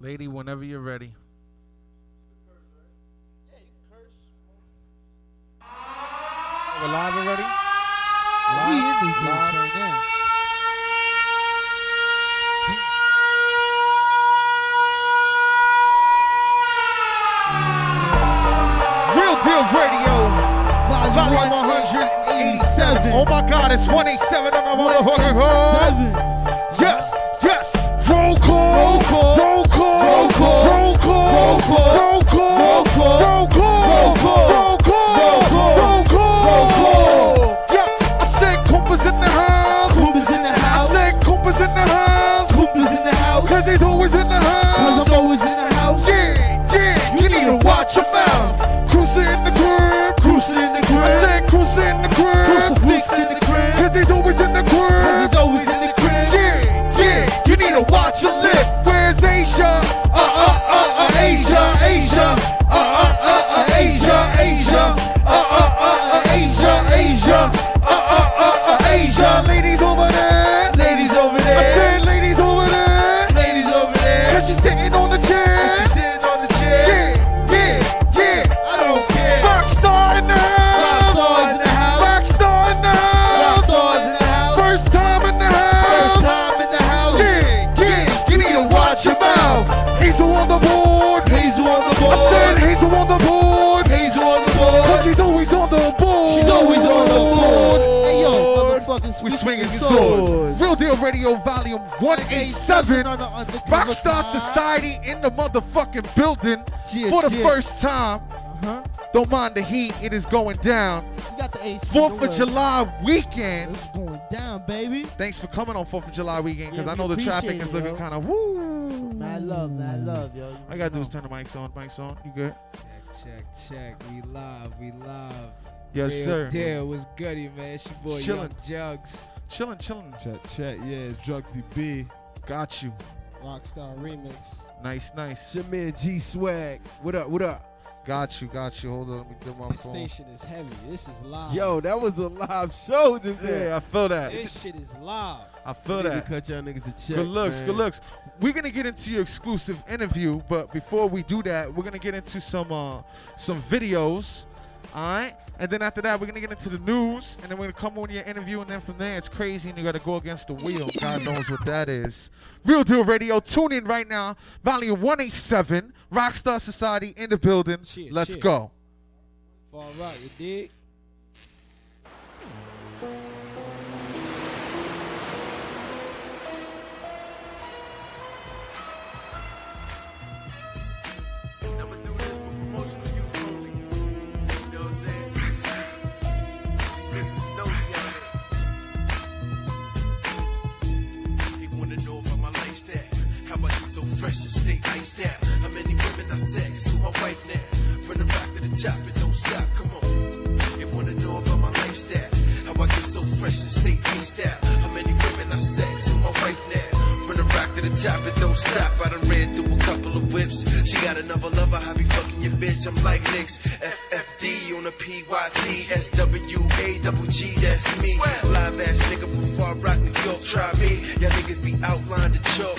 Lady, whenever you're ready. We're live already? We in this bitch right now. Real Deal Radio. Volume 187. Oh my God, it's 187 on the motherfucking call. Call. Roll call. Roll call. Roll call. Roll call. Roll call. Yeah, I said Koopa's in the house. Koopa's in the house. I said Koopa's in the house. Koopa's in the house. Cause he's always in the house. Cause I'm always in the house. Yeah, yeah, you need to watch your mouth. Cruising in the crib. Cruising in the crib. I said cruising in the crib. Crucifix in the crib. Cause he's always in the Cause he's always in the crib. Yeah, yeah, you need to watch your lips. Where's Asia? We swinging swords. Real Deal Radio Volume 187. Rockstar Society in the motherfucking building Yeah, for the yeah. first time. Huh? Don't mind the heat, it is going down. We got the AC. Fourth of. July weekend. It's going down, baby. Thanks for coming on Fourth of July weekend because Yeah, I know the traffic appreciate is looking kind of woo. Mad love, mad love, yo. You All I gotta do is turn the mics on. Mics on. You good? Check, check, check. We live, we live. Yes, Real sir. Deal was goody, man. It's your boy Chillin'. Young Jugs. Chilling, chilling. Check, check, yeah, it's Drugsy B. Got you. Rockstar Remix. Nice, nice. It's your man G Swag. What up, what up? Got you, got you. Hold on, let me do my This phone. station is heavy. This is live. Yo, that was a live show just there. Yeah, I feel that. This shit is live. I feel that. cut y'all niggas a check. Good looks, man. good looks. We're gonna get into your exclusive interview, but before we do that, we're gonna get into some uh some videos. Alright? And then after that, we're gonna get into the news, and then we're gonna come on your interview, and then from there it's crazy and you gotta go against the wheel. God knows what that is. Real Deal Radio, tune in right now. Volume 187, Rockstar Society in the building. Let's go. Far right, you dig? Stay iced out. How many women I sex? Who my wife now? From the rock to the top, it don't stop. Come on. They wanna know about my lifestyle. How I get so fresh and stay iced out. How many women I sex? Who my wife now? From the rock to the top, it don't stop. I done ran through a couple of whips. She got another lover, I be fucking your bitch. I'm like Nicks, FFD on a PYT, SWA, double G, that's me. Live ass nigga from Far Rock, New York, try me. Y'all niggas be outlined to chalk.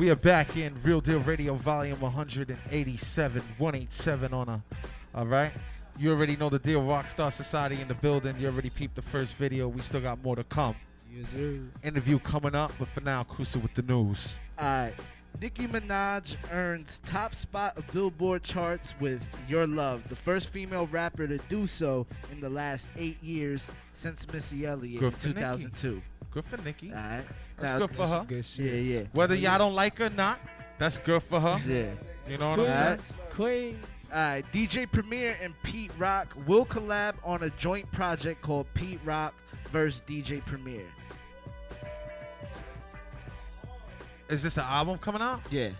We are back in Real Deal Radio Volume 187, 187 on a. All right. You already know the deal. Rockstar Society in the building. You already peeped the first video. We still got more to come. Yes, sir. Interview coming up, but for now, Kusa with the news. Alright. Nicki Minaj earns top spot of Billboard charts with Your Love, the first female rapper to do so in the last eight years since Missy Elliott Good in for Nicki. 2002. Good for Nicki. Alright. That's good for her. good shit. Yeah, yeah. Whether y'all don't like her or not, that's good for her. Yeah. You know what I'm saying? Queen. Alright, DJ Premier and Pete Rock will collab on a joint project called Pete Rock versus DJ Premier. Is this an album coming out? Yeah.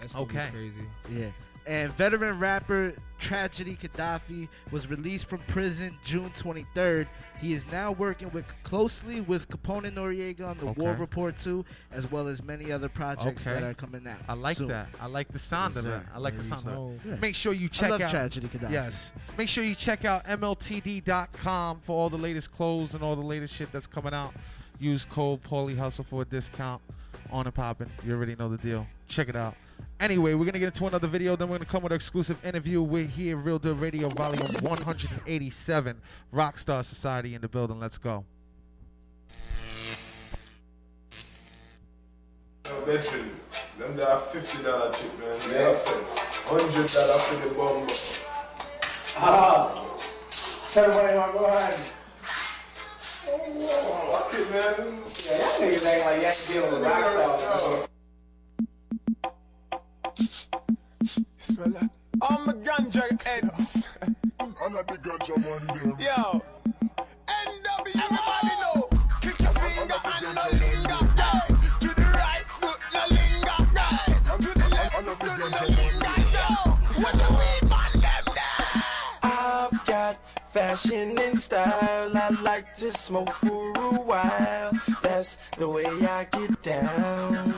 That's gonna be Okay. crazy. Yeah. And veteran rapper Tragedy Khadafi was released from prison June 23rd. He is now working with closely with Capone Noreaga on the War Report 2, as well as many other projects Okay. that are coming out. I like soon. that. I like the sound Yes, of it. I like the sound of it. Yeah. Make sure you check out. Tragedy Khadafi. Yes. Make sure you check out MLTD.com for all the latest clothes and all the latest shit that's coming out. Use code Paulie Hustle for a discount on and popping. You already know the deal. Check it out. Anyway, we're gonna get into another video. Then we're gonna come with an exclusive interview. We're here, Real Deal Radio, Volume 187, Rockstar Society in the building. Let's go. Yo, veteran, them there fifty dollar chip, man. Yeah. I said hundred dollar for the bomb. Ah, tell me what you want to go ahead. Oh, fuck it, man. Yeah, y'all niggas ain't like y'all dealing with rock stars. Smell that? I'm a ganja heads. I'm not the ganja man, them. Yo, NW, everybody know. Click your finger and no linger. Right. To the right, but no linger. Right. To the left, but no linger. Yo, what the weed man them there? I've got fashion and style. I like to smoke for a while. That's the way I get down.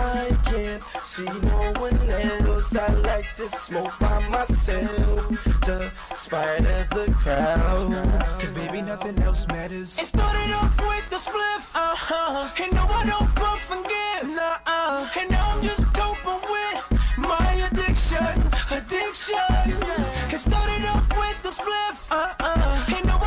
I can't see no one else. I like to smoke by myself, despite of the crowd. Cause baby, nothing else matters. It started off with the spliff, uh-huh. And no, I don't puff and give, nah-uh. And now I'm just coping with my addiction, addiction. It started off with the spliff, uh-uh. And no,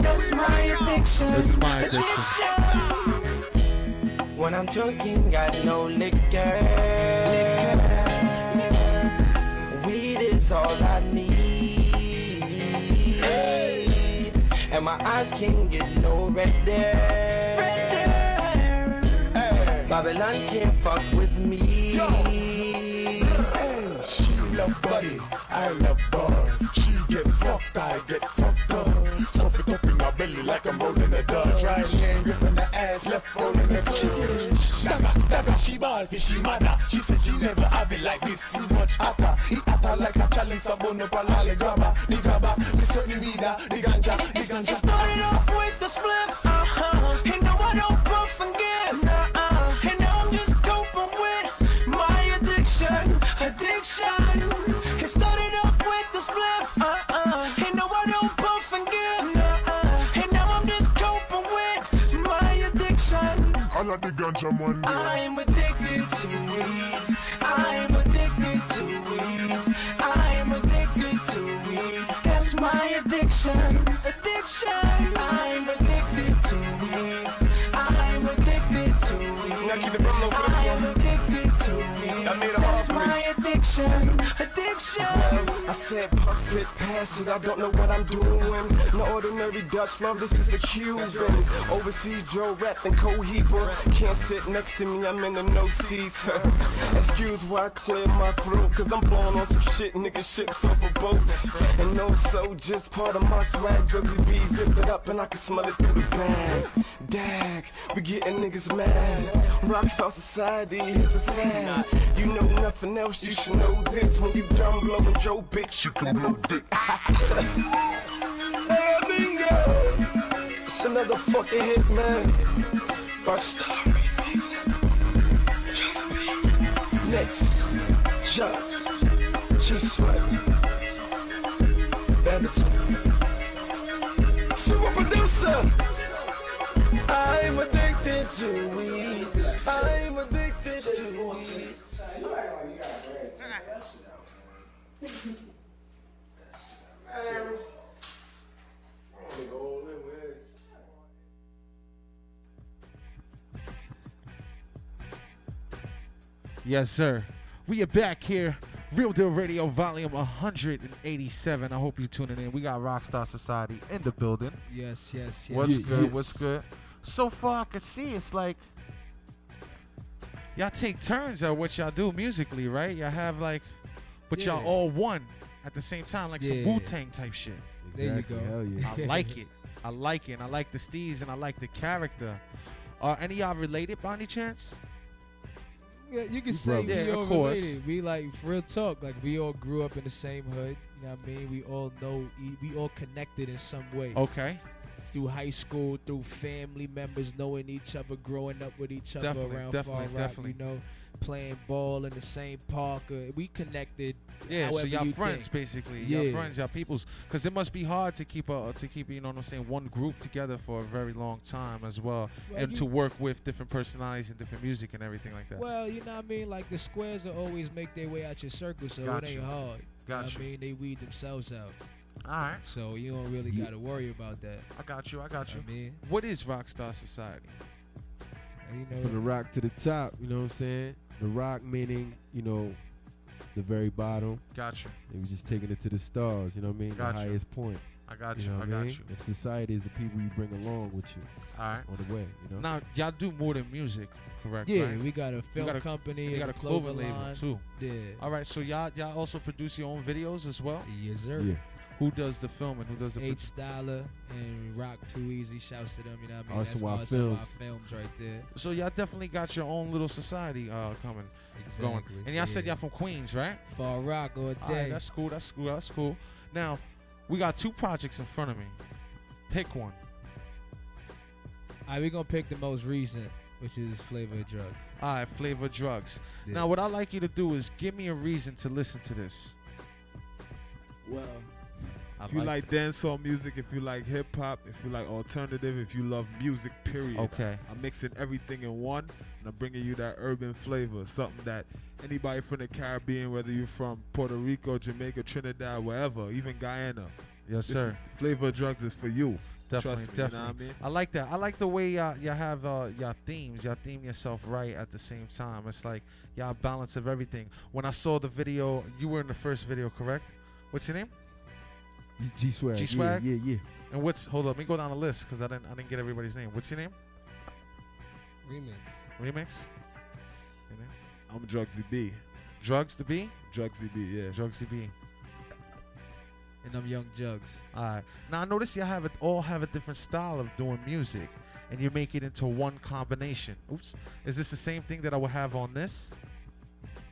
That's my addiction. It's my addiction. When I'm drinking, got no liquor. Weed is all I need. And my eyes can't get no redder. Babylon can't fuck with me. Love buddy, I love bud. She get fucked, I get fucked up. Stuff it up in my belly like I'm rolling a dodge. Right hand gripping the ass, left holding the chicken. Daga, daga, she ball she mother. She said she never have it like this. It's much hotter. It hotter like a chalice, a bone up a lolly grabber. The grabber, the sunny weeder, the ganja, the It ganja. started off with the spliff, ganja man. I'm addicted to weed. I'm addicted to weed. I'm addicted to weed. That's my addiction. Addiction. I'm addicted to weed. I'm addicted to weed. Now keep the low for this I'm one. addicted to weed. I made a That's my addiction. Addiction. Said puff it, pass it, I don't know what I'm doing. No ordinary Dutch love, this is a Cuban. Overseas Joe rap and Cohiba. Can't sit next to me, I'm in the no seats. Excuse why I clear my throat, cause I'm blowing on some shit, nigga ships off of boats. And no, so just part of my swag, drugsy bees lifted up and I can smell it through the bag. Dag, we getting niggas mad. Rockstar Society is a fad. You know nothing else, you should know this. When you done blowing Joe, bitch, you can blow dick. hey, bingo! It's another fucking hit, man. Rockstar remix. Just me. Next, just, just sweat. Bandit. Super producer. I'm addicted to weed. I'm addicted to weed. Um, yes, sir. We are back here. Real Deal Radio, volume 187. I hope you're tuning in. We got Rockstar Society in the building. Yes, yes, yes. What's Yeah, good? yes. What's good? So far, I can see it's like y'all take turns at what y'all do musically, right? Y'all have like, but y'all all one at the same time, like some Yeah. Wu Tang type shit. There you Exactly, go. Hell yeah. I like it. I like it. And I like the steez and I like the character. Are any of y'all related by any chance? Yeah, you can say brothers. we Yeah, all of course. related. We like real talk. Like we all grew up in the same hood. You know what I mean? We all know. e- We all connected in some way Okay. through high school, through family members knowing each other, growing up with each other Definitely, around definitely, Far Rock. definitely. You know, playing ball in the same park. We connected. Yeah, so y'all friends think. basically. Y'all Yeah. friends, y'all peoples. Because it must be hard to keep a to keep you know what I'm saying one group together for a very long time as well, Well, and to work with different personalities and different music and everything like that. Well, you know what I mean? Like the squares will always make their way out your circle, so Got it ain't hard. You know Got you. I mean? They weed themselves out. All right, So you don't really Yeah. got to worry about that. I got you. I got you. I mean, What is Rockstar Society? You know, From the rock to the top, you know what I'm saying? The rock meaning, you know, the very bottom. Got you. They was just taking it to the stars, you know what I mean? Gotcha. The highest point. I got You you. know I what got I mean? you. And society is the people you bring along with you All right. on the way, you know? Now y'all do more than music, correct? yeah, right? we got a film got a- company, you and got a clothing clothing label too. Yeah. All right, so y'all y'all also produce your own videos as well. Yes, sir. Yeah. Who does the film and who does the? H Styler and Rock Too Easy. Shouts to them. You know what I mean? Arson That's Wild Arson Wild Films. films right there. so y'all definitely got your own little society uh, coming, going. Exactly. And y'all said y'all from Queens, right? Far Rock all All right, day. that's cool. That's cool. That's cool. Now, we got two projects in front of me. Pick one. All right, we're gonna pick the most recent, which is Flavor of Drugs. All right, Flavor Drugs. Yeah. Now, what I'd like you to do is give me a reason to listen to this. Well, I if you like dancehall music, if you like hip hop, if you like alternative, if you love music, period. Okay. I'm mixing everything in one, and I'm bringing you that urban flavor, something that anybody from the Caribbean, whether you're from Puerto Rico, Jamaica, Trinidad, wherever, even Guyana, Yes, sir. flavor of drugs is for you. Definitely, Trust me, definitely. You know what I mean? I like that. I like the way y'all, y'all have uh, y'all themes. Y'all theme yourself right at the same time. It's like y'all balance of everything. When I saw the video, you were in the first video, correct? What's your name? G swag. G-Swag? Yeah, yeah, yeah. And what's hold up? Let me go down the list because I didn't I didn't get everybody's name. What's your name? Remix. Remix. Your name? I'm Drugsy B. Drugs to be. Drugsy B. Yeah. Drugs to be. And I'm young jugs. All right. Now I notice y'all have it all have a different style of doing music, and you make it into one combination. Oops. Is this the same thing that I would have on this?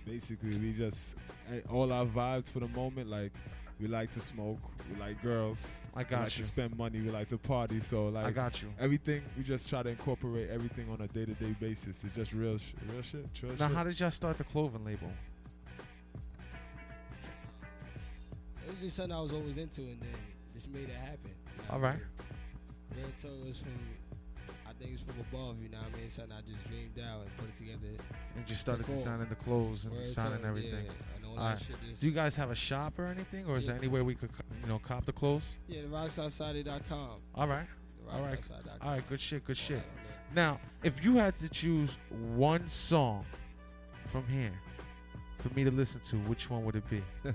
Basically, we just eh, all our vibes for the moment. Like we like to smoke, we like girls, I we got like you. to spend money, we like to party. So like I got you. everything, we just try to incorporate everything on a day to day basis. It's just real, sh- real shit. Real Now, shit. how did y'all start the clothing label? It was just something I was always into, and then just made it happen. you know All what I right. mean? Real talk was from I things from above. You know what I mean? Something I just dreamed out and put it together. And just started Took designing the clothes and Word designing everything. Yeah, and all Alright. that shit. Just, Do you guys have a shop or anything, or is there Yeah. any way we could, you know, cop the clothes? yeah, the rocksouthside.com. All right, The All right. rocksouthside.com. all right, good shit, good All shit. that. Now, if you had to choose one song from here for me to listen to, which one would it be? yeah.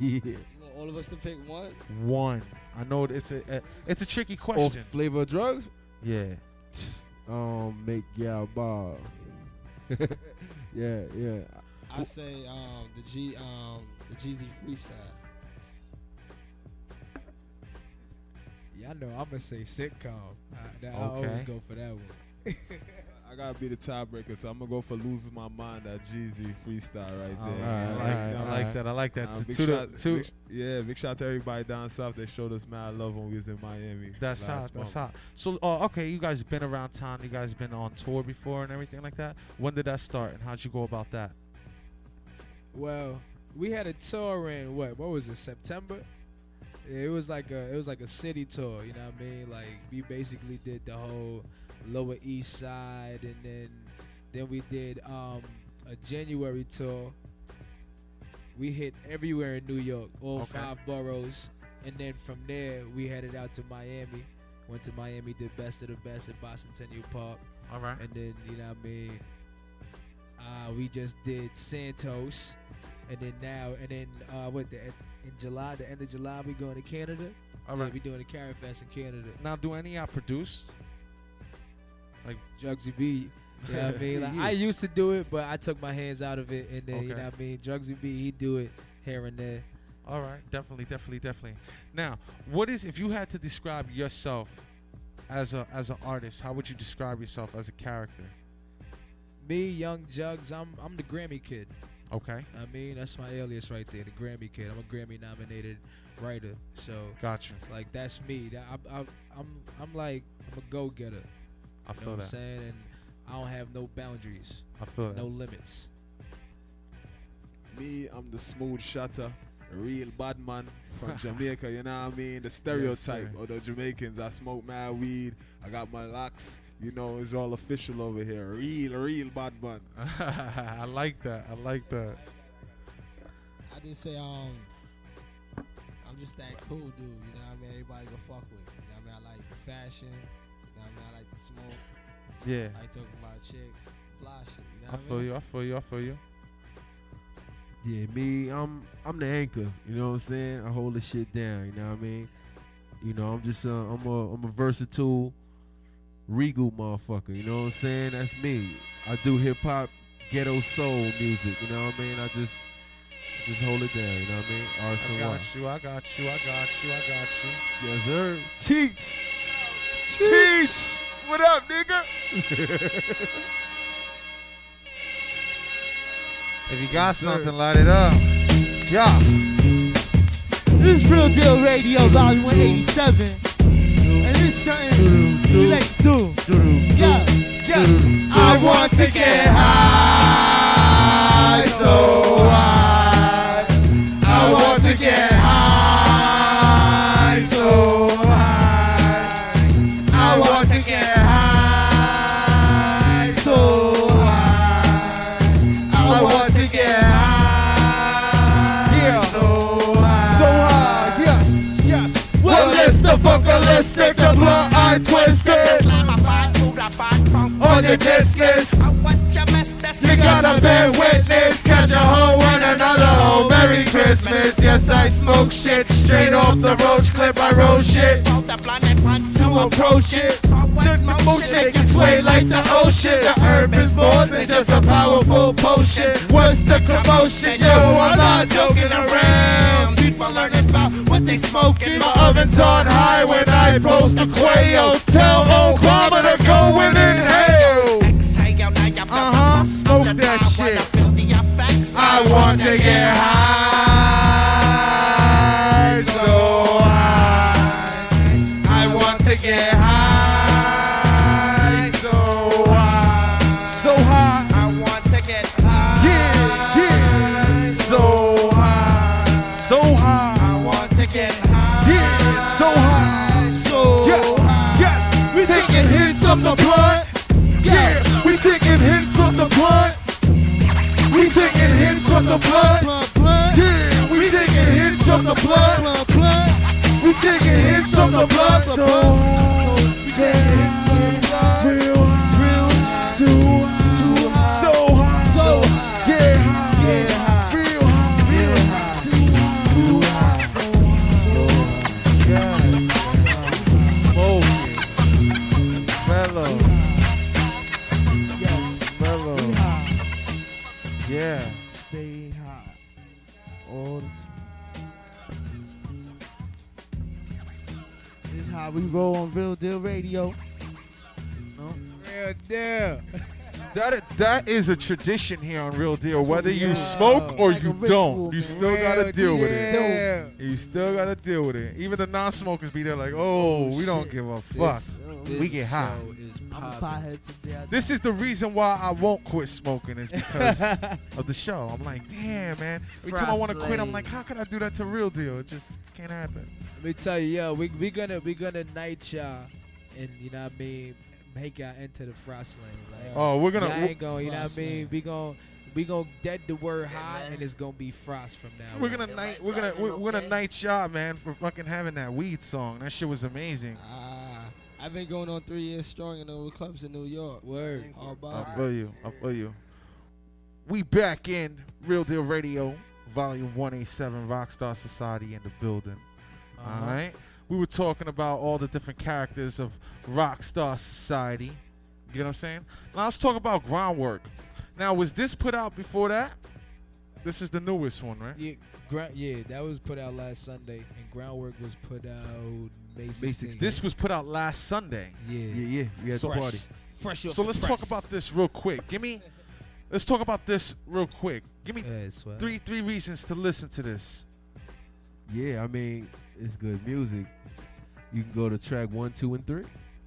You want all of us to pick one? One. I know it's a, a it's a tricky Off question. flavor of drugs? Yeah. Um, make y'all ball. yeah, yeah. I say um the G um the Jeezy freestyle. Yeah, I know. I'm gonna say sitcom. I, that, I Okay. always go for that one. I gotta be the tiebreaker, so I'm gonna go for losing my mind. That Jeezy freestyle right there. right, I like, alright, I like alright. that. I like that. Uh, To big the- shout- to- big sh- yeah, big shout to everybody down south. They showed us mad love when we was in Miami. That's last hot. That's month. hot. So, uh, okay, you guys been around town. You guys been on tour before and everything like that. When did that start, and how'd you go about that? Well, we had a tour in what? What was it? September. It was like a it was like a city tour. You know what I mean? Like we basically did the whole Lower East Side, and then then we did um, a January tour. We hit everywhere in New York, all Okay. five boroughs, and then from there we headed out to Miami. Went to Miami, did Best of the Best at Bicentennial Park. All right. And then, you know what I mean? Uh, we just did Santos. And then now, and then, uh, what, the, in July, the end of July, we going to Canada? All yeah, right. we doing the Carrot Fest in Canada. Now, do any y'all produce? Jugsy B. You know what I mean? Like, I used to do it, but I took my hands out of it. And then, you know what I mean? Jugsy B, he do it here and there. All right, definitely, definitely, definitely. Now, what is if you had to describe yourself as a as an artist? How would you describe yourself as a character? Me, Young Jugs, I'm I'm the Grammy kid. Okay, I mean, that's my alias right there, the Grammy kid. I'm a Grammy nominated writer. So, gotcha. like, that's me. That I, I, I'm I'm like I'm a go getter. I You know feel what I'm that. saying? And I don't have no boundaries, I feel no that. limits. Me, I'm the smooth shutter, a real bad man from Jamaica. You know what I mean? The stereotype sir. of the Jamaicans. I smoke mad weed. I got my locks. You know, it's all official over here. Real, real bad man. I like that. I like that. I just say um I'm just that cool dude, you know what I mean? Everybody go fuck with. You know what I mean? I like the fashion, you know what I mean? I like the smoke, Yeah, I like talking about chicks, fly shit, you know I what I feel mean? you. I feel you. I feel you. Yeah, me, I'm I'm the anchor. You know what I'm saying? I hold the shit down. You know what I mean? You know, I'm just uh, I'm a I'm a versatile, regal motherfucker. You know what I'm saying? That's me. I do hip hop, ghetto soul music. You know what I mean? I just just hold it down. You know what I mean? I got you. I got you. I got you. I got you. Yes, sir. Cheech. Cheech. What up, nigga? if you got something, light it up. Yeah. This is Real Deal Radio, Volume 187. And this something we like to do. Yeah, yes. I want to get high, so On your discus, you gotta bear witness. Catch a hoe and another hoe. Merry Christmas. Yes, I smoke shit straight off the roach clip. I roll shit to approach it. The motion make you sway like the ocean. The herb is more than just a powerful potion. What's the commotion? Yo, I'm not joking around. People learning about what they smoking. My oven's on high when I post a quail. Tell Obama to go and inhale. Uh huh. Smoke that shit. I want to get high, so high. I want to get from the blunt. Yeah, we taking hits from the blunt. We taking hits from the blunt. Yeah, we taking hits from the blunt. We taking hits from the blunt. So Smoking. Mellow. Mellow. Yeah. Stay high all the time. This is how we roll on Real Deal Radio. No? Real deal. That is, that is a tradition here on Real Deal. Whether you smoke or Like you don't, you still gotta Real deal with it. You still gotta deal with it. Even the non-smokers be there like, oh, oh we don't give a fuck. Oh, this We get high. is I'm a popping. pothead today. I This is the reason why I won't quit smoking is because of the show. I'm like, damn, man. Every time I want to quit, I'm like, how can I do that to Real Deal? It just can't happen. Let me tell you, yo, we we gonna we gonna night y'all, and you know what I mean, make y'all enter the frost lane. Like, Oh, we're gonna. y'all ain't gonna, you know what I mean? lane. We gonna we gonna dead the word high, and it's gonna be frost from now. We're gonna night. We're gonna. We're, we're gonna night shot, man, for fucking having that weed song. That shit was amazing. Ah, I've been going on three years strong in the clubs in New York. Word. All I about it. feel you. I feel you. We back in Real Deal Radio, Volume 187, Rockstar Society in the building. Uh-huh. All right. We were talking about all the different characters of Rockstar Society. You know what I'm saying? Now let's talk about groundwork. Now, was this put out before that? This is the newest one, right? Yeah, gra- yeah, that was put out last Sunday, and groundwork was put out May 16th. Basics. This was put out last Sunday. yeah, Yeah, yeah. We had So- the party. fresh. So let's press. talk about this real quick. Give me, let's talk about this real quick. Give me Yeah, three three reasons to listen to this. Yeah, I mean, it's good music. You can go to track one, two, and three.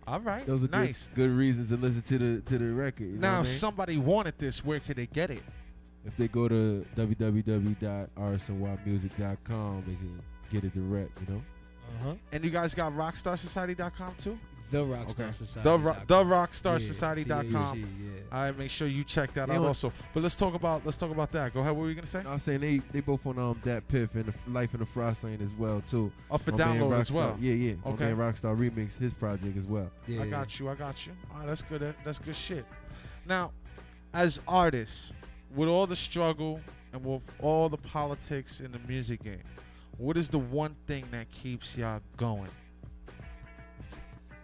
All right, Those are nice. good, good reasons to listen to the to the record. You know now, if I mean? somebody wanted this, where could they get it? if they go to www.rsnymusic.com, they can get it direct. You know. Uh-huh. And you guys got RockstarSociety.com too. The Rockstar Okay. Society. The ro- the RockstarSociety.com. Yeah, All right, make sure you check that Yeah, out what- also. But let's talk about let's talk about that. Go ahead. What were you gonna say? I was saying they they both on um that Piff and the Life in the Frost Lane as well too. Up for My man download as well. Yeah, yeah. My Okay. man Rockstar remix his project as well. yeah. I got you. I got you. All right, that's good. That's good shit. Now, as artists, with all the struggle and with all the politics in the music game, what is the one thing that keeps y'all going?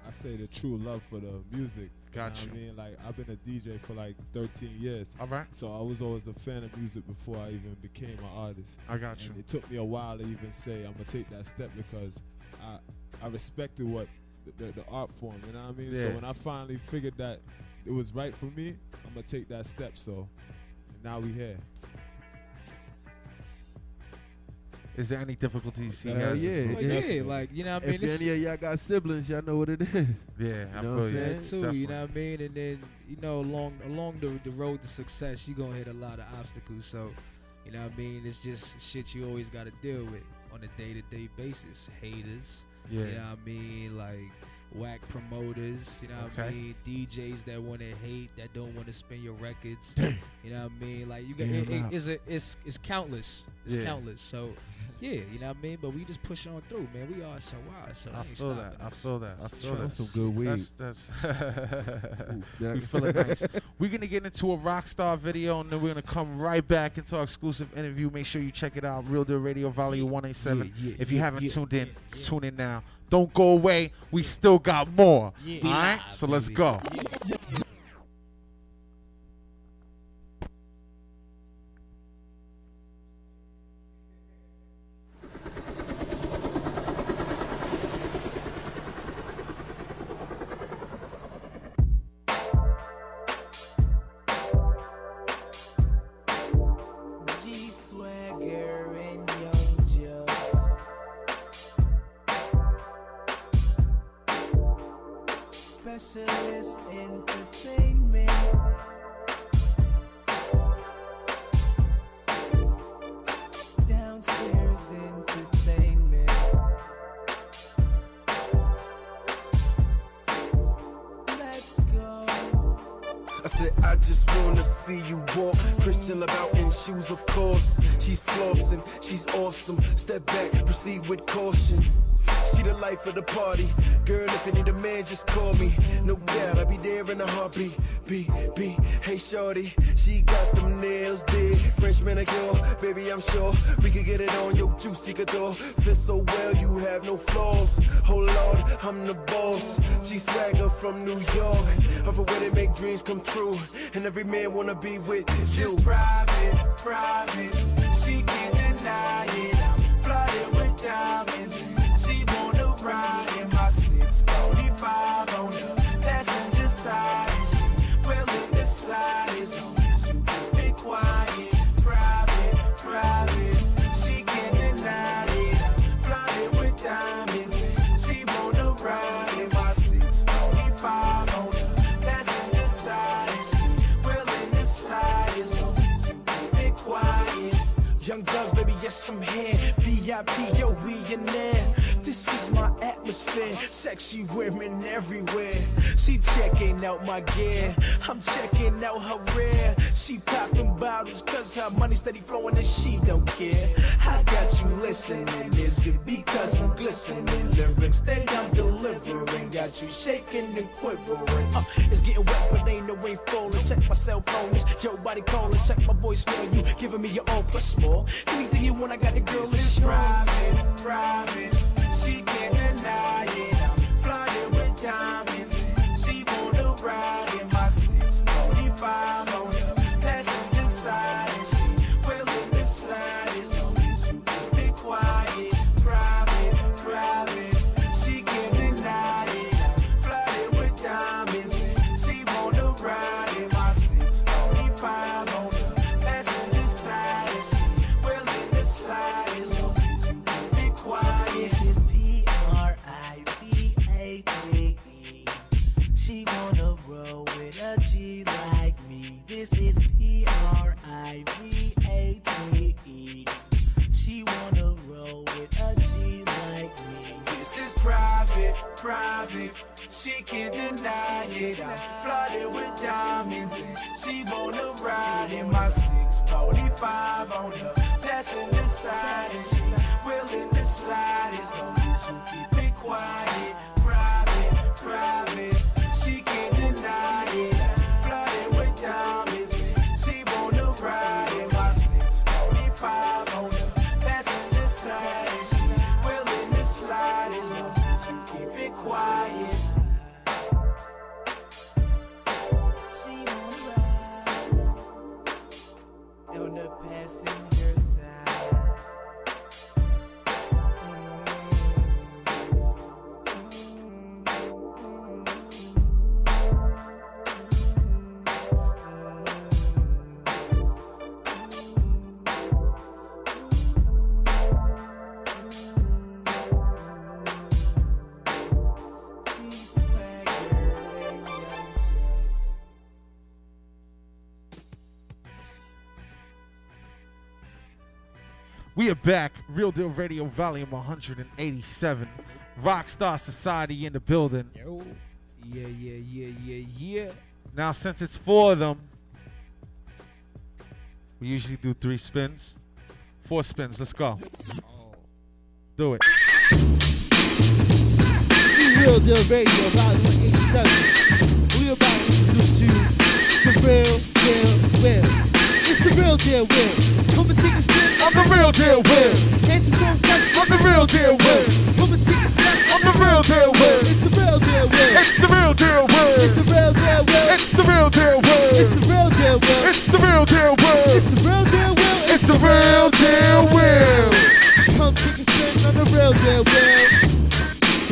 I say the true love for the music. Got you. what I mean, like I've been a DJ for like 13 years, All right, so I was always a fan of music before I even became an artist. I got you. And it took me a while to even say I'm gonna take that step because I I respected what the, the, the art form. You know what I mean? So when I finally figured that it was right for me, I'm gonna take that step. So now we here. Is there any difficulties he Hell has? yeah. well? Well, Yeah. yeah, like you know, what I mean, if any of y'all got siblings, y'all know what it is. Yeah, I know what I'm you. saying? too. Definitely. You know what I mean? And then you know, along along the the road to success, you gonna hit a lot of obstacles. So, you know what I mean? It's just shit you always got to deal with on a day to day basis. Haters. Yeah. You know what I mean? Like whack promoters. You know what I mean? DJs that want to hate, that don't want to spin your records. You know what I mean? Like you got it, it, it's a, it's it's countless. It's Yeah. countless. So. Yeah, you know what I mean, but we just push on through, man. We are so wild, so I ain't feel that. stopping I feel that. I feel Show that. some good weed. That's that's. Ooh, yeah. we feeling nice. We're gonna get into a Rockstar video, and then we're gonna come right back into our exclusive interview. Make sure you check it out, Real Deal Radio, Volume One Eight Seven. Yeah, yeah, If you yeah, haven't yeah, tuned in, yeah, tune in now. Don't go away. We still got more. Yeah. All right, live, so let's baby. go. Shoes, of course. She's flossing, she's awesome. Step back, proceed with caution. She the life of the party. Girl, if you need a man, just call me. No doubt, I'll be there in a heartbeat. B, B, hey shorty. Yes, I'm. VIP, yo, we in there. This is my atmosphere. Sexy women everywhere. She checking out my gear. I'm checking out her rear. She popping bottles cause her money steady flowing and she don't care. I got you listening. Is it because I'm glistening? Lyrics that I'm delivering. Got you shaking and quivering. Uh, it's getting wet, but ain't no rain falling. Check my cell phone. It's your body calling. Check my voicemail. You giving me your all plus more. Anything you want, I got the girl. This is private, private. She dying. Private. She can't deny it. I'm flooded with diamonds and she wanna ride in my 645 on the passenger side. And she's willing to slide as long as you keep it quiet. We are back. Real Deal Radio, volume 187. Rockstar Society in the building. Yo. Yeah, yeah, yeah, yeah, yeah. Now, since it's four of them, we usually do three spins. Four spins. Let's go. Oh. Do it. Real Deal Radio, volume 187. We about to introduce you to real deal will. It's the real deal will. Come and take a spin. I'm the real deal will. Answer some questions. I'm the real deal will. Come and take a spin. I'm the real deal will. It's the real deal will. It's the real deal will. It's the real deal will. It's the real deal will. It's the real deal will. It's the real deal will. It's the real deal will. It's the real deal will. Come take a spin on the real deal will.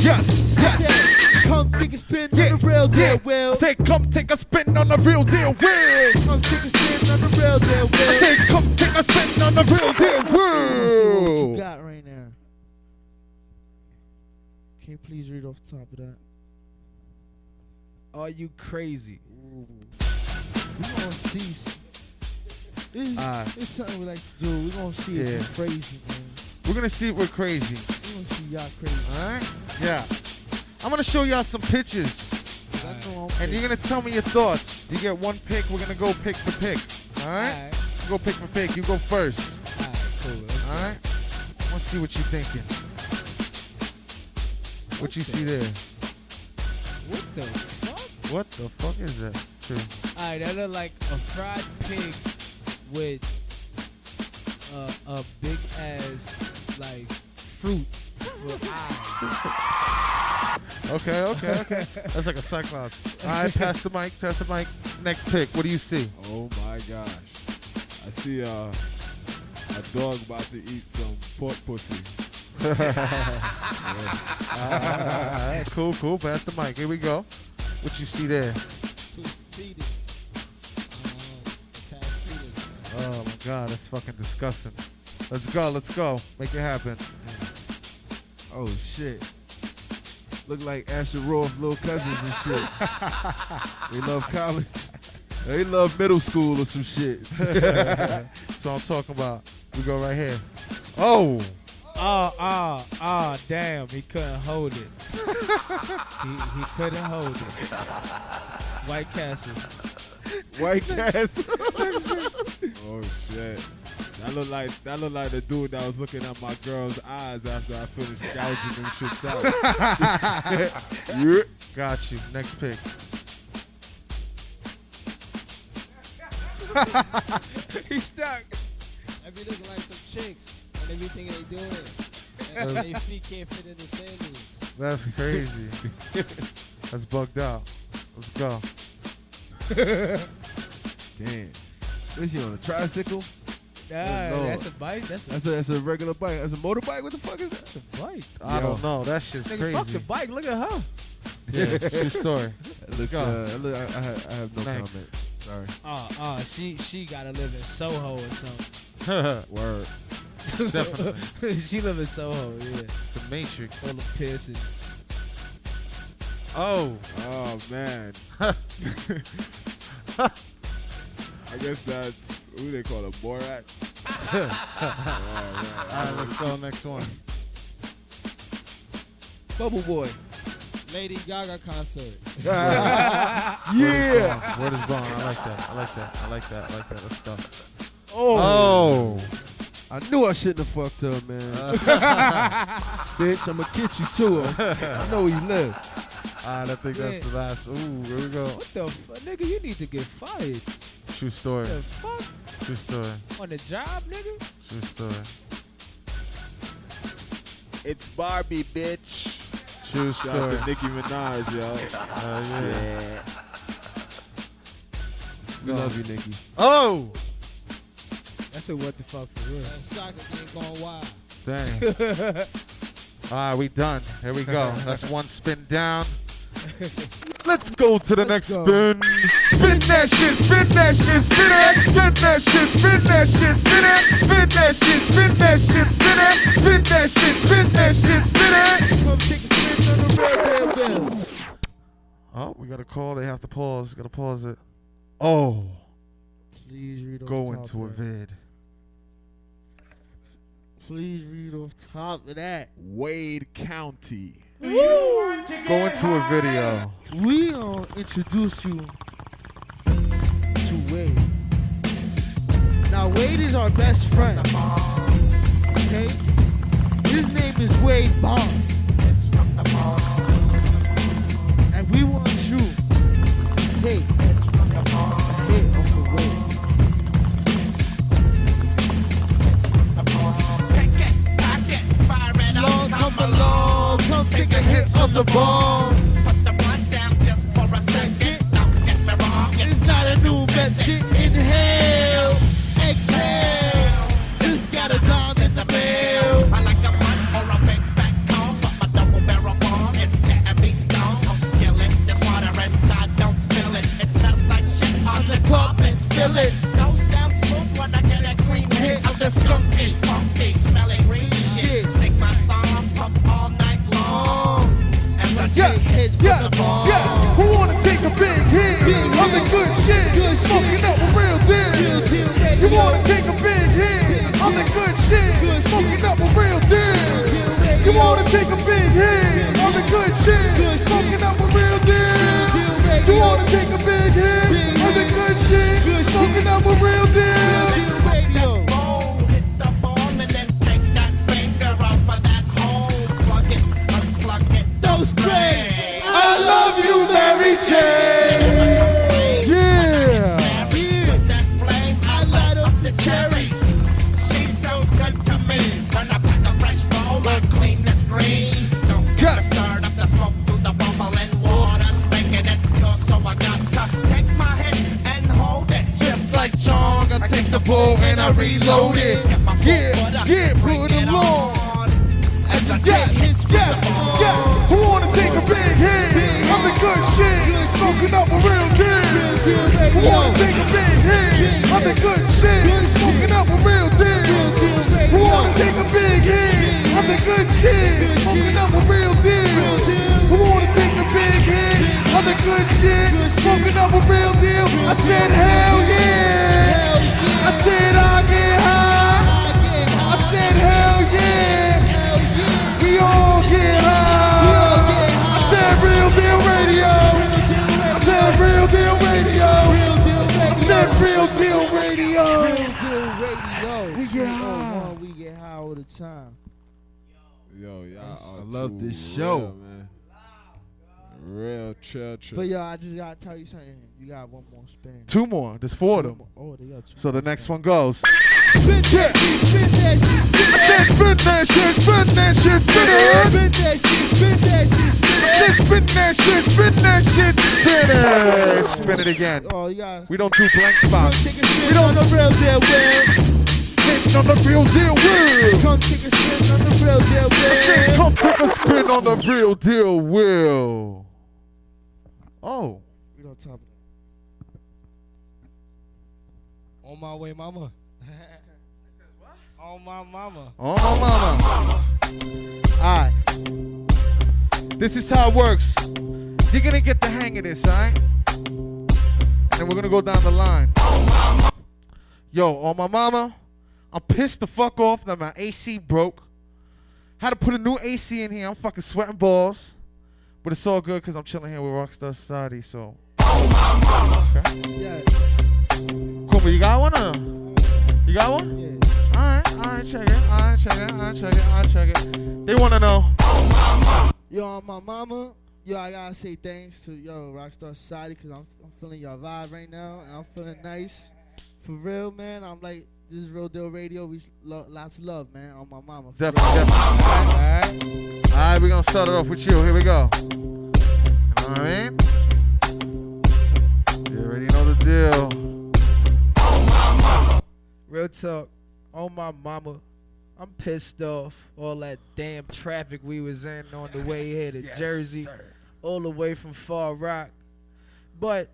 Yes, yes. come take a spin Yeah, on the real deal yeah. will. I say, come take a spin on the real deal will. Come take a spin on the real deal. I say, come take a spin on the real deal see what you got right now. Can you please read off top of that? Are you crazy? We gonna see. This, Alright. this is something we like to do. We gonna see if it's crazy, man. We're gonna see if we're crazy. We gonna see y'all crazy. All right? Yeah. I'm gonna show y'all some pictures, I and you're gonna tell me your thoughts. You get one pick. We're gonna go pick for pick. All right. Alright. Go pick for pick. You go first. Alright, cool. Let's go. All right. Let's see what you're thinking. What you see there? What the fuck? What the fuck is that? True. Alright, that look like a fried pig with uh, a big ass like fruit for eyes. Okay, okay, okay. That's like a cyclops. All right, pass the mic, pass the mic. Next pick. What do you see? Oh my gosh. I see uh, a dog about to eat some pork pussy. All right, cool, cool. Pass the mic. Here we go. What you see there? Two fetus. Attached fetus. Oh my god, that's fucking disgusting. Let's go, let's go. Make it happen. Oh shit. Look like Asher Roth little cousins and shit. they love college. They love middle school or some shit. That's what I'm talking about. We go right here. Oh, Oh, oh, oh, damn, he couldn't hold it. he, he couldn't hold it. White Castle. White Castle. Oh shit. That look like that look like the dude that was looking at my girl's eyes after I finished gouging them shits out. yeah. got you. Next pick. He's stuck. They be looking like some chicks, and everything they doing. And their feet can't fit in the sandals. That's crazy. That's bugged out. Let's go. Damn. Is he on a tricycle? Nah, Lord. that's a bike. That's a, That's a that's a regular bike. That's a motorbike. What the fuck is that? that's a bike. I Yo. don't know. That shit's Nigga, fuck the crazy. bike. Look at her. Yeah, true story. It looks, Go. uh, it look, I, I, have, I have no Next. comment. Sorry. Oh, oh, she she gotta live in Soho or something. Word. Definitely. she live in Soho, yeah. The Matrix. Full of piercings. Oh. Oh man. I guess that's who they call a Borat. All right, let's go. Next one. Bubble Boy. Lady Gaga concert. yeah. Word is bond. I like that. I like that. I like that. I like that. Let's go. Oh. Oh. I knew I shouldn't have fucked up, man. Uh. Bitch, I'ma get you to her. I know where you live. All right, I think that's the last. Ooh, here we go. What the fuck? Nigga, you need to get fired. True story. The fuck? True story. On the job, nigga? True story. It's Barbie, bitch. True story. to Nicki Minaj, yo. Oh, yeah. We love you, Nicki. Oh. That's a what the fuck for real. That soccer game going wild. Dang. All right, we done. Here we go. That's one spin down. Let's go to the next go. spin. Spin that shit, spin that shit, spin it, spin that shit, spin that shit, spin it, spin that shit, spin that shit, spin it, spin that shit, spin that shit, spin it. Come take a spin on the red bell. Oh, we got a call. They have to pause. Got to pause it. Oh, Please read off go top into a vid. Please read off top of that. Wade County. Go into a video. We gonna introduce you to Wade. Now Wade is our best friend. Okay? His name is Wade Bond. And we want you to take a hit of the Wade. Long come along, come take a hit of the bomb. It's not a new method. Inhale, exhale. Just got a dime in the mail. On the cup and spill it. There's water inside. Don't spill it It smells like shit on the carpet. Still it goes down smooth when I get a clean hit of the skunky, kids yes, the farm. Yes, who wanna take a big hit? Big I'm the good shit, good smoking shit. up a real deal. You wanna take a big hit? on the good shit, smoking up a real deal. You wanna take a big hit? on the good shit, smoking up a real deal. you wanna take a big hit? on the good shit, smoking up a real deal. Real deal radio. Straight. Real chill, chill. But yo, I just gotta tell you something. You got one more spin. Two more. There's four of them. Oh, they got two. So the next one goes. Spin that shit, spin that shit, spin I said spin that shit, spin that shit, spin it. Spin that shit, spin that shit, spin I said spin that shit, spin that shit, spin it. Spin it again. Oh, you got. We don't do blank spots. spin on the real deal, Will. Spin on the real deal, will. Come take a spin on the real deal, Will. come take a spin on the real deal, will. Oh. We don't talk. On my way, mama. On my mama. On my mama. Alright. This is how it works. You're gonna get the hang of this, alright? And we're gonna go down the line. Yo, on my mama, I'm pissed the fuck off that my AC broke. Had to put a new AC in here. I'm fucking sweating balls. But it's all good because I'm chilling here with Rockstar Society, so. oh Okay. Yeah, Cool, you got one or no? You got one? yeah. Alright, alright, check it. Alright, check it. Alright, check it. Alright, check it. They wanna know. Oh, my mama. Yo, my mama. Yo, I gotta say thanks to yo Rockstar Society because I'm, I'm feeling your vibe right now and I'm feeling nice. For real, man. I'm like this is real deal radio. We lo- lots of love, man. On my mama. For Definitely, real. definitely. Alright, alright, we're gonna start it off with you. Here we go. You know what I mean? You already know the deal. On my mama. Real talk. On my mama. I'm pissed off. All that damn traffic we was in on the way here to Jersey. All the way from Far Rock. But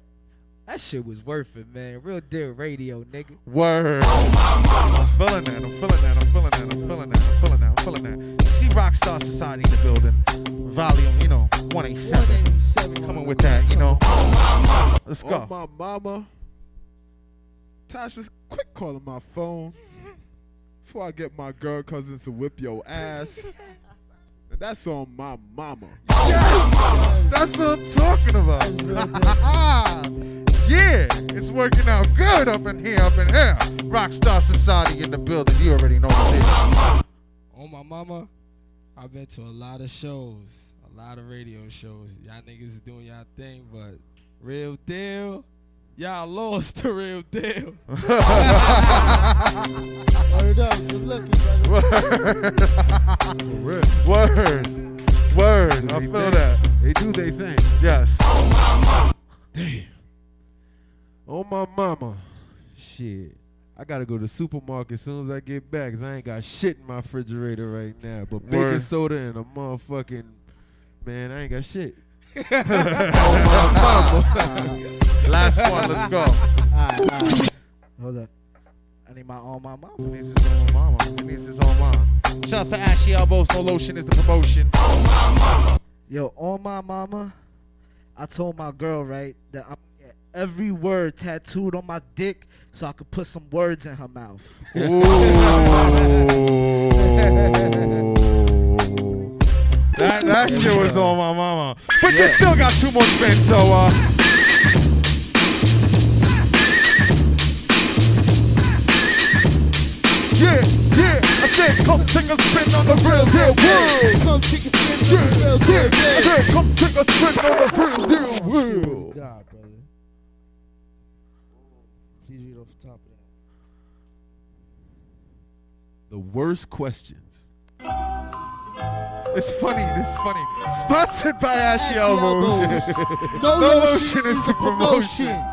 that shit was worth it, man. Real deal radio, nigga. Word. Oh, I'm feeling that. I'm feeling that. I'm feeling that. I'm feeling that. I'm feeling that. I'm feeling that. See Rockstar Society in the building. Volume, you know, 187. 187 Coming with that, you know. Oh, Let's Oh, go. my mama. Tasha's quick calling my phone before I get my girl cousins to whip your ass. And that's on my mama. Yes! That's what I'm talking about. yeah, it's working out good up in here, up in here. Rockstar Society in the building. You already know what it is. On my mama, I've been to a lot of shows, a lot of radio shows. Y'all niggas is doing y'all thing, but real deal, y'all lost the real deal. Word up. Good looking, brother. Word. Word. Word. I feel that. They do they thing. Yes. Oh my mama. Damn. Oh my mama. Shit. I gotta go to the supermarket as soon as I get back 'cause I ain't got shit in my refrigerator right now. But baking Word. soda and a motherfucking man, I ain't got shit. Last one. Let's go. Alright, alright. Hold up. I need my my mama. He needs his own mama. He needs his own mama. Shouts to Ashy Elbows. No lotion is the promotion. On my mama. Yo, on my mama, I told my girl, right, that I'm get every word tattooed on my dick so I could put some words in her mouth. Ooh. that that shit was on my mama. But you still got two more spins, so uh. Yeah, yeah, I said come take a spin on the real deal world. Come take a spin on the real deal, yeah, I said come take a spin on the real deal world. God, brother. Please read off the top of that. The worst questions. It's funny, this is funny. Sponsored by Ashy Ashy Elbows. Elbows. No lotion is the promotion.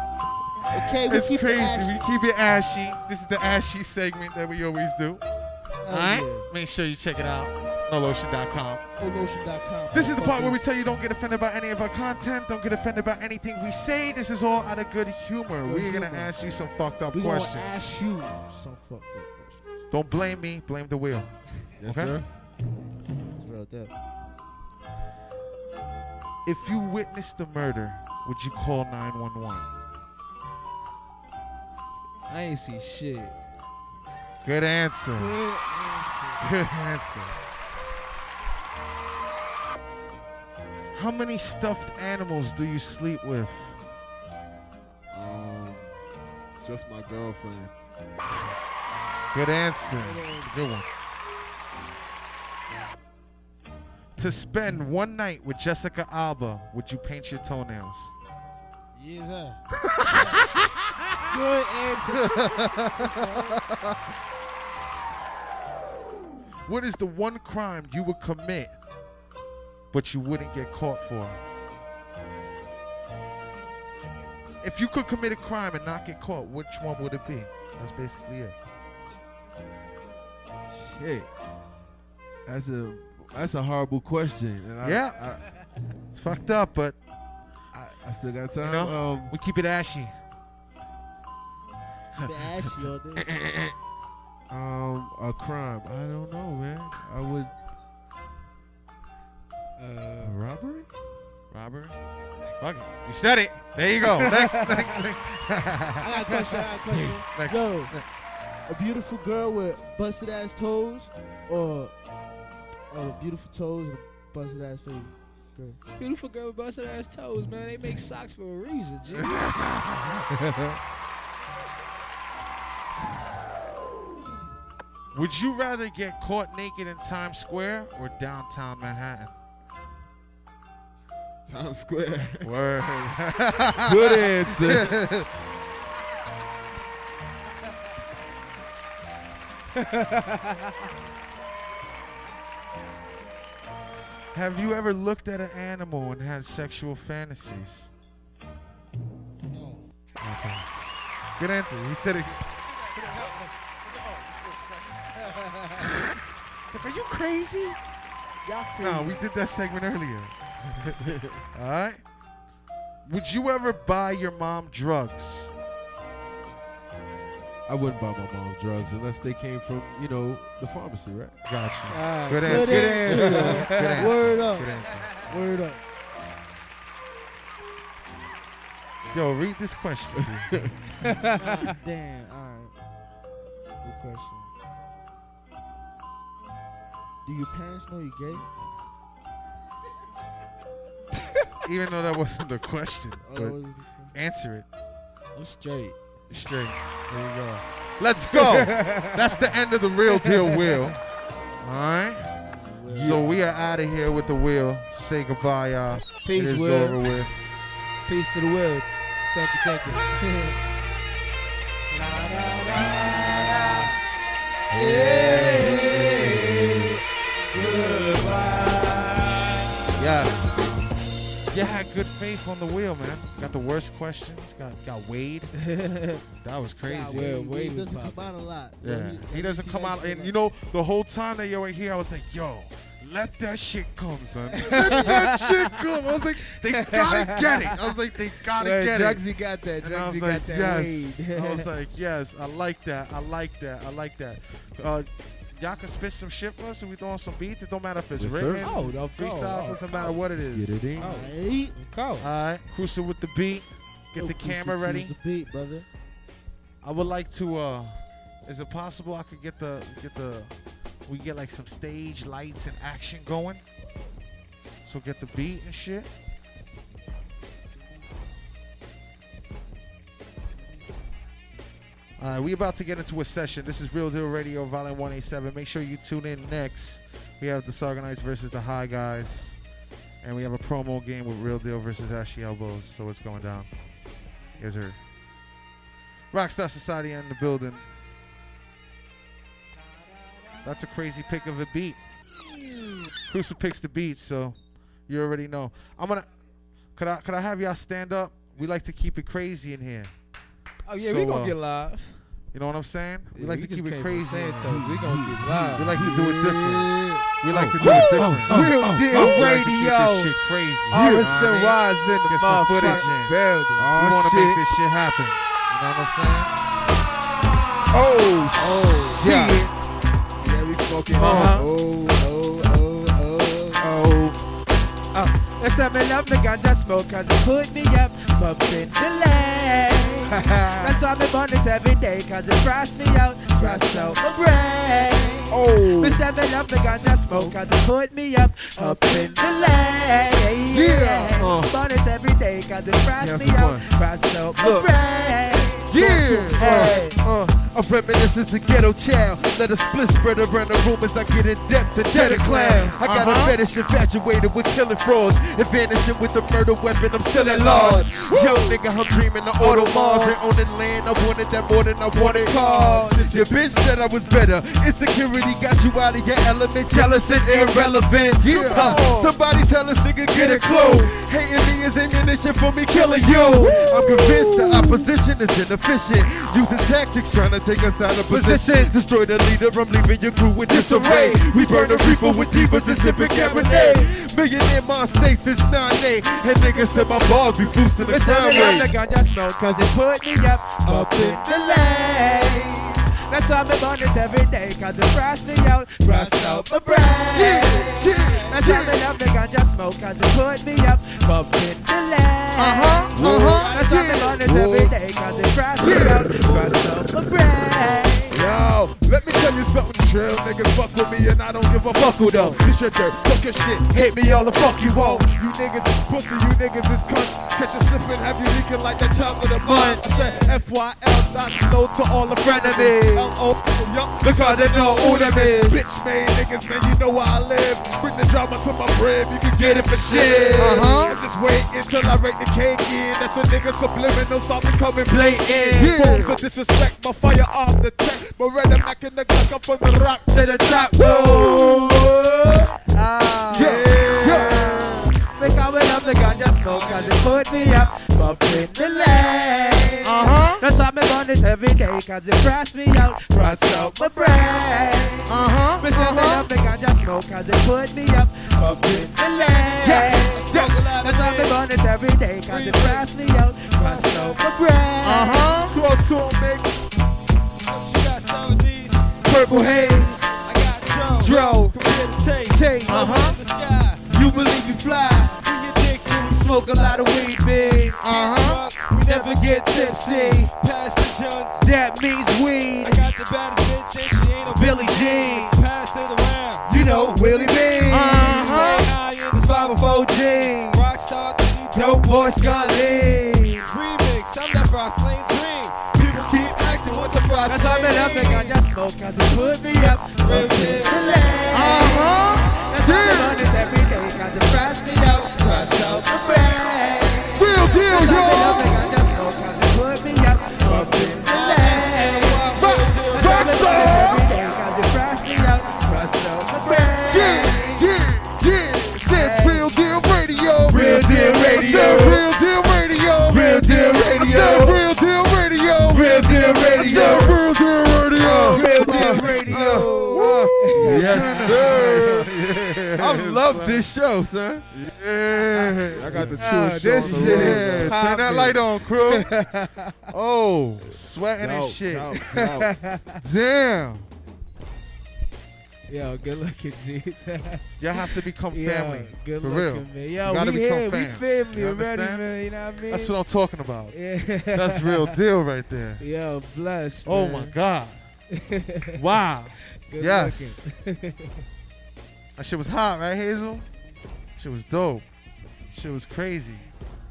Okay, we It's keep it crazy. ashy. We keep it ashy. This is the ashy segment that we always do. All right? Make sure you check it out. NoLotion.com. Promotion.com. This is the part where we tell you don't get offended by any of our content. Don't get offended by anything we say. This is all out of good humor. Good We're going to ask you some fucked up We gonna questions. ask you some fucked up questions. Don't blame me. Blame the wheel. Yes, Okay. sir. It's real deal. If you witnessed a murder, would you call 911? I ain't see shit. Good answer. Good answer. How many stuffed animals do you sleep with? Um, just my girlfriend. Good answer. It's a good one. To spend one night with Jessica Alba, would you paint your toenails? Yes, sir. Good answer. What is the one crime you would commit, but you wouldn't get caught for? If you could commit a crime and not get caught, which one would it be? That's basically it. Shit. That's a that's a horrible question. And I, Yeah. It's fucked up, but I, I, I still got you time. know, Um, we keep it ashy. Keep it ashy all day. um, a crime. I don't know, man. I would. Uh, A robbery? Fuck it. You said it. There you go. next, next, next. I got a question. I got a question. Next. Yo, a beautiful girl with busted ass toes, or Oh, or beautiful toes and a busted ass face. Girl. beautiful girl with busted ass toes, man. They make socks for a reason, G. Would you rather get caught naked in Times Square or downtown Manhattan? Times Square. Word. Good answer. Have you ever looked at an animal and had sexual fantasies? No. Okay. Good answer. He said it. Like, Are you crazy? No, we did that segment earlier. All right. Would you ever buy your mom drugs? I wouldn't buy my mom drugs unless they came from, you know, the pharmacy, right? Gotcha. Ah, Good Good answer. Good answer. answer. Good answer. Word up. Good answer. Word up. Yo, read this question. dude. Damn. All right. Good question. Do your parents know you're gay? Even though that wasn't the question, Oh, but wasn't the answer it I'm straight. Straight. There you go. Let's go. That's the end of the real deal wheel. All right. So we are out of here with the wheel. Say goodbye, y'all. Peace, is Will. over with. Peace to the world. Thank you, thank you. Yes. You had good faith on the wheel, man. Got the worst questions. Got got Wade. That was crazy. God, Will, Wade, Wade Wade was doesn't come out a lot. Yeah, Yo, he doesn't come out, and you know the whole time that you were here, I was like, "Yo, let that shit come, son. Let that shit come." I was like, "They gotta get it." I was like, "They gotta Word, get it." Drugsy got that. And I was like, got that yes. weed. I was like, yes, I like that. I like that. I like that. Uh, y'all can spit some shit for us and we throw some beats. It don't matter if it's Yes, written. oh, no, Freestyle oh, doesn't matter what it is. Get it in. Of course. All right, cruising with the beat. Get Yo, the camera ready. The beat, brother. I would like to. uh Is it possible I could get the get the we get like some stage lights and action going? So get the beat and shit. Right, we about to get into a session. This is Real Deal Radio, Volume 187. Make sure you tune in next. We have the Sargonites versus the High Guys. And we have a promo game with Real Deal versus Ashy Elbows. So what's going down? Here's her. Rockstar Society in the building. That's a crazy pick of a beat. Cruiser picks the beat, so you already know. I'm gonna. Could I could I have y'all stand up? We like to keep it crazy in here. Oh yeah, So, we gonna uh, get live. You know what I'm saying? We Yeah, like we to keep it crazy. Santos. We gonna get live. We like to do it different. We like to do it different. Real We deal like to keep radio. this shit crazy. RSNY's in the Get some footage motherfucking in. building. we want to make this shit happen. You know what I'm saying? Oh, Oh, yeah. Yeah, we smoking. Uh-huh. Oh, oh, oh, oh. Oh, Uh, let's have me love the ganja smoke cause it put me up, up in the leg. That's why me burn it every day cause it frost me out, frost out my brain. oh. Me me love the ganja smoke cause it put me up, up in the leg. Yeah. Uh. Burn it every day cause it frost Yeah, me out, fun. frost out my brain. Yeah. Hey. Uh, a reminiscence of ghetto child. Let a split spread around the room as I get in depth and dead a clown. I got a Uh-huh. fetish infatuated with killing frauds and vanishing with the murder weapon. I'm still at large. Young nigga, I'm dreaming of Audemars and owning land. I wanted that more than I wanted cars. Your bitch said I was better. Insecurity got you out of your element, jealous and irrelevant. Yeah. Huh. Somebody tell this nigga get a clue. Hating me is ammunition for me killing you. I'm convinced the opposition is inefficient. Using tactics trying to take us out of position. Destroy the leader, I'm leaving your crew in disarray. We burn the reaper with divas and sipping Cabernet. Millionaire my states is 9A. And niggas said my bars be boosting the crime me love the rate. ganja smoke cause it put me up, up in the leg. That's why I'm burn it every day cause it frost me out, frost out my brain. That's why me love the ganja smoke cause it put me up, up in the leg. Uh-huh, uh-huh, That's why yeah. burn it every day cause it frost me out, frost out my brain. Yo, let me tell you something, Trill. Niggas fuck with me and I don't give a fuck who though. This your dirt, fuck your shit. Hate me all the fuck you want. You niggas is pussy, you niggas is cunts. Catch you slipping, have you leaking like the top of the month. I said FYL, not slow to all the frenemies. L-O, yup, because they know who them is. Bitch made niggas, man, you know where I live. Bring the drama to my crib, you can get it for shit. Uh-huh. And just wait until I break the cake in. That's when niggas subliminal start becoming blatant. Yeah. Forms of disrespect, my firearm detect. Beretta Mac in the Glock up on the rock to the top. Whoa. Ah. Yeah. Think I will love the ganja smoke cause it put me up, up in the leg. Uh-huh. That's why me burn it every day cause it frost me out, frost out my brain. Uh-huh. Me say me love the ganja smoke cause it put me up, up in the leg. Yes, yes. That's why me burn it every day cause it frost me out, frost out my brain. Uh-huh. 12 mix. Purple haze, I got Dro. Dro. Compare the taste. taste. Uh-huh. The sky. You believe you fly. We addicted. We Smoke a lot of weed, big. Uh-huh. We Never get tipsy. past the. That means weed. I got the baddest bitch and she ain't a Billie Jean. Pass it around. You know Willie high in the 504 jeans. Rockstar Dope boy Scully. remix. I'm that frost lane dream. Asking what the That's why I lane up and I just smoke cause it put me up. Real Up in deal. the leg. Uh-huh. That's why I run it every day cause it frost me out. Frost out my brain. Real deal, That's why I yo. up and I just smoke cause it put me up. Up in the why it every day cause it frost me out. Frost out my brain. Yeah, yeah, yeah. Real deal radio. Real deal I radio. said real deal radio. Sir. I love this show, son. Yeah. I got the true Ah, show this shit is Yeah, turn that light on, crew. oh, sweating and shit. dope. Damn. Yo, good looking, G's. Y'all have to become Yeah, family. good For looking, real. man. Yo, You gotta we become here, we family already, man. You know what I mean? That's what I'm talking about. Yeah. That's real deal right there. Yo, bless. Oh man. my God. Wow. Good Yes. Looking. That shit was hot, right, Hazel? Shit was dope. Shit was crazy.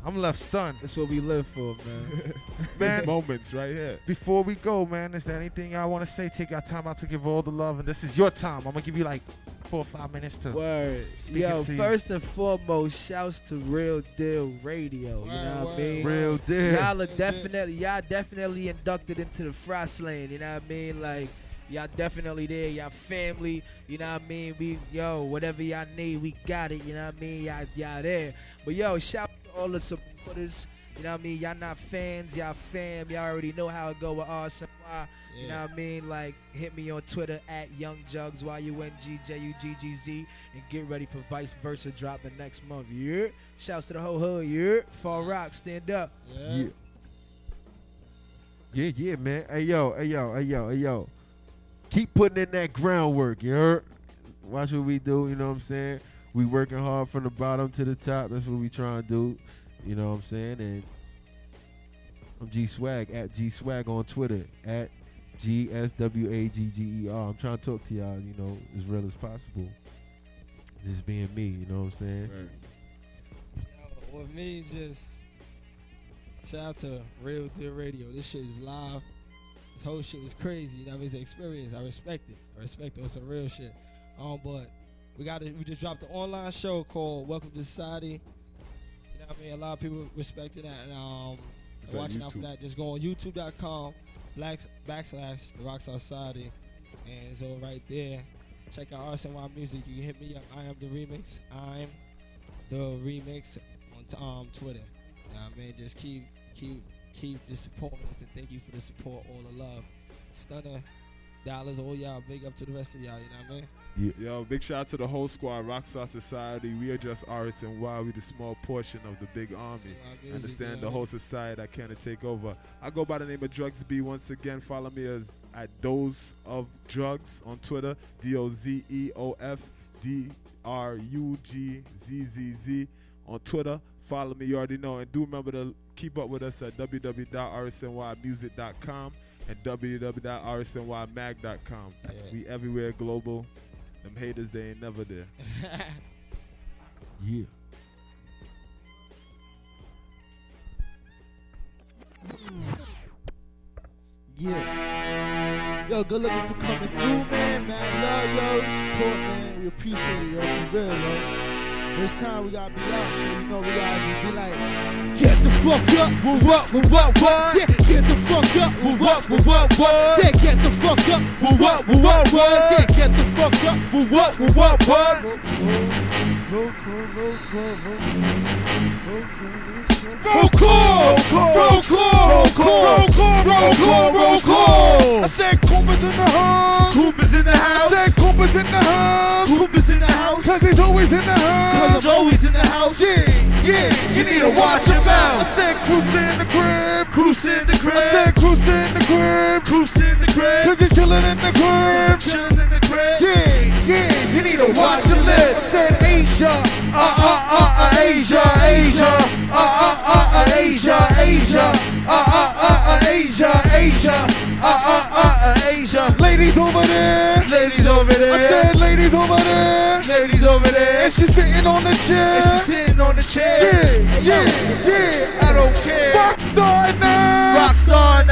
I'm left stunned. That's what we live for, man. Man, These moments right here. before we go, man, is there anything y'all want to say? Take your time out to give all the love, and this is your time. I'm gonna give you like four or five minutes to. Word. Speaking Yo, to you. first and foremost, shouts to Real Deal Radio. You know what I mean? Real deal. Y'all are definitely, y'all definitely inducted into the frost lane. You know what I mean? Like, y'all definitely there. Y'all family. You know what I mean? We, yo, whatever y'all need, we got it. You know what I mean? Y'all, y'all there. But yo, shout out to all the supporters. You know what I mean? Y'all not fans, y'all fam. Y'all already know how it go with RSNY. You know what I mean? Like, hit me on Twitter at Young Jugs, Y-U-N-G-J-U-G-G-Z, and get ready for Vice Versa dropping next month. Yeah. Shouts to the whole hood. Yeah. Far Rock, stand up. Yeah. Yeah, yeah, man. Hey yo, hey yo, hey yo, hey yo. Keep putting in that groundwork, you heard? Watch what we do, you know what I'm saying? We working hard from the bottom to the top. That's what we trying to do. You know what I'm saying? And I'm G Swag at G Swag on Twitter at G S W A G G E R. I'm trying to talk to y'all, you know, as real as possible. Just being me, you know what I'm saying? Yo, with me, just shout out to Real Deal Radio. This shit is live. This whole shit was crazy. You know, I mean? it's an experience. I respect it. I respect it. It's some real shit. Um, but we got it. We just dropped an online show called Welcome to Society. You know what I mean? A lot of people respected that. And um, watching out for that. Just go on YouTube.com black backslash the Rockstar Society, and it's all right there. Check out RSNY Music. You can hit me up. I am the remix. I'm the remix on um Twitter. You know what I mean? Just keep keep keep the support us and thank you for the support, all the love. Stunner, dollars, all y'all. Big up to the rest of y'all. You know what I mean? Yo, big shout out to the whole squad, Rockstar Society. We are just RSNY. We the small portion of the big army. music, Understand you the know? whole society that can't take over. I go by the name of Drugs B. Once again, follow me as at Dose of Drugs on Twitter. D O Z E O F D R U G Z Z Z on Twitter. Follow me, you already know. And do remember to keep up with us at www.rsnymusic.com and www.rsnymag.com. We everywhere global. Them haters, they ain't never there. Yeah. Yeah. Yo, good looking for coming through, man. Man, love, yo, support, man. We appreciate it, yo. For real, yo. This time we gotta be out, so you know we gotta be like, get the fuck up, what, what, what, what, what? Yeah, get the fuck up, what, what, what, what, what? Yeah, get the fuck up, what, what, what, what, what? Yeah, get the fuck up, what, what, what, what, what? Roll call, roll call, Roll call! Roll call! Roll call! Roll call! Roll call! I said Cooper's in the house! Cooper's in the house! I said Cooper's in the house! Cooper's in the house! Cause he's always in the house! Cause he's always in the house! Yeah, yeah, you need to watch him out! I said Cruise in the crib! Cruise in the crib! I said Cruise in the crib! Cruise in the crib! Cause you're chillin' in the crib! Chillin' in the crib! Yeah, yeah, you need to watch your lips! I said Asia! Uh, uh, uh, uh, Asia, Asia! Uh, uh, uh, uh, Asia, Asia! Uh, uh, uh, uh, Asia, Asia! Asia, Uh, uh, uh, uh, Asia! Ladies over there! Ladies over there! I said ladies over there! Ladies over there! And she's sitting on the chair! And she's sitting on the chair! Yeah, yeah, yeah! I don't care! Rockstar now. Rockstar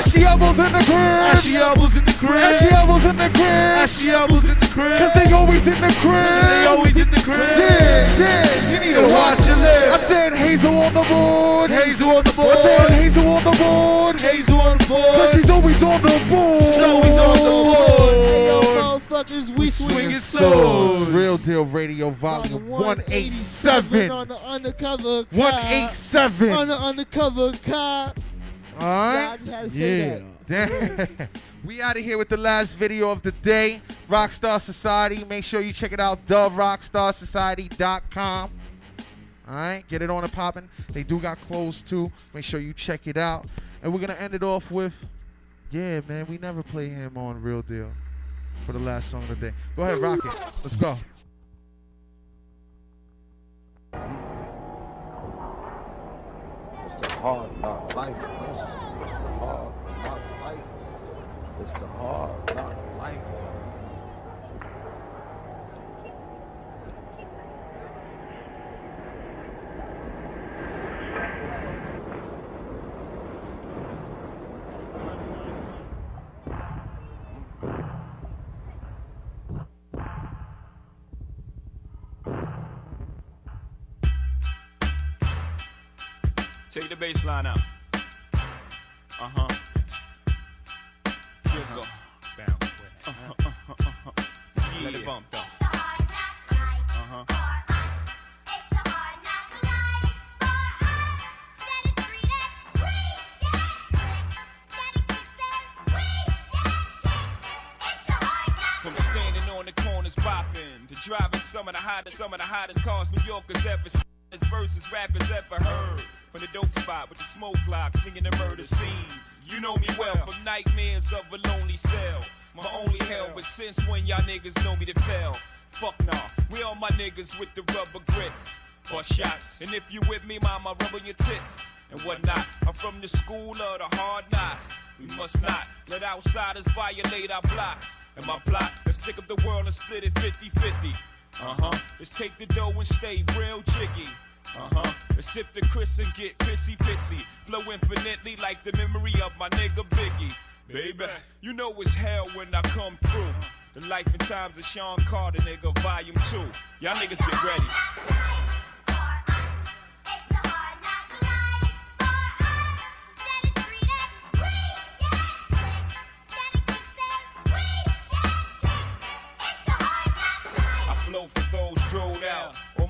Ashy elbows in the crib. Ashy elbows in the crib. Ashy elbows in the crib. Ashy elbows in the crib. Cause they always in the crib. They always in the crib. Yeah, yeah, you need to watch your lips. I said Hazel on the board. Hazel on the board. I said Hazel on the board. Hazel on the board. Cause she's always on the board. She's always on the board. Hey, yo, motherfuckers, we swinging Souls. souls. Real Deal Radio Volume 187. On the undercover cop. 187. On the undercover cop. All right. Yeah, I had to say that. Damn. we out of here with the last video of the day. Rockstar Society. Make sure you check it out. TheRockstarSociety.com. All right, get it on and popping. They do got clothes too. Make sure you check it out. And we're gonna end it off with, yeah, man. We never play him on Real Deal for the last song of the day. Go ahead, rock it. Let's go. It's the hard knock life. This is the hard knock life. It's the hard knock life. Bass line out. Uh huh. Jiggle. Uh-huh, uh-huh, uh-huh. Let it bump though. Uh huh. From standing on the corners bopping to driving some of the hottest, some of the hottest cars New Yorkers ever seen. As verses rappers ever heard. From the dope spot with the smoke block, clinging the murder scene. You know me well from nightmares of a lonely cell. My only hell, but since when y'all niggas know me to fail? Fuck nah, we all my niggas with the rubber grips. Or shots, and if you with me, mama, rub on your tits and whatnot. I'm from the school of the hard knocks. We must not let outsiders violate our blocks. And my plot, let's stick up the world and split it 50 50. Uh huh. Let's take the dough and stay real jiggy. Uh huh. Let's sip the Cris and get pissy pissy. Flow infinitely like the memory of my nigga Biggie. Baby, you know it's hell when I come through. The life and times of Sean Carter, nigga, volume two. Y'all niggas get ready.